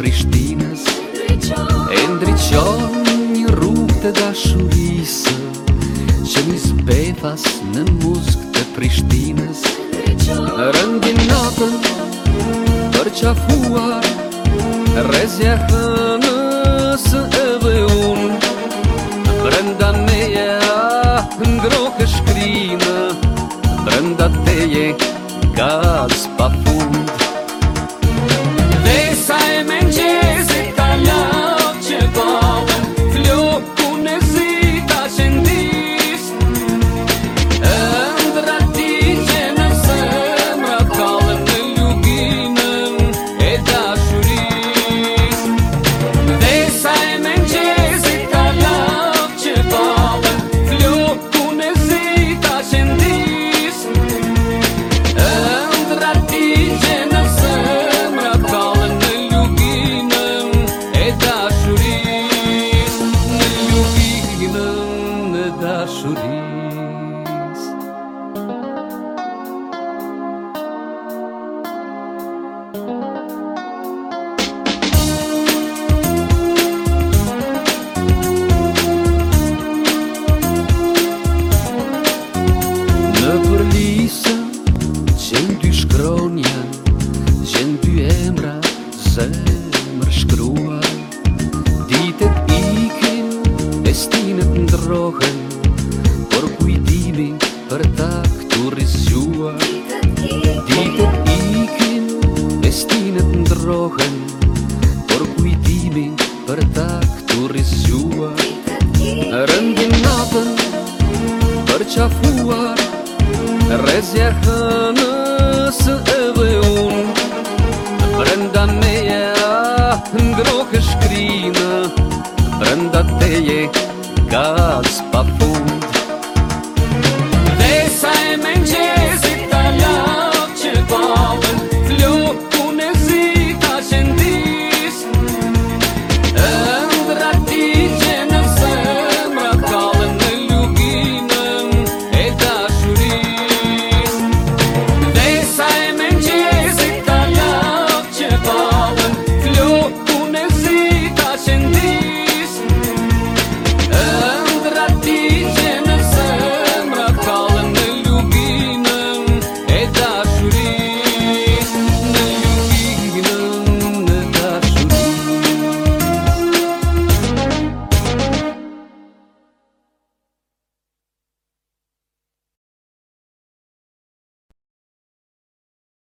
E ndriqon një rupë të dashurisë Që një zbefas në musk të frishtinës Rëndin natën, për qafuar Rezja hënë së e vëj unë Vrënda meja në shkrinë Vrënda teje, gats pa fundë danger. da churiz. thank Marta këtu rizua Dite ikin e ndrohen Por kujtimi për ta këtu rizua Rëndin natën për qafuar Rezja hënë së edhe unë Rënda meja në grohe shkrinë Rënda teje gaz pa fun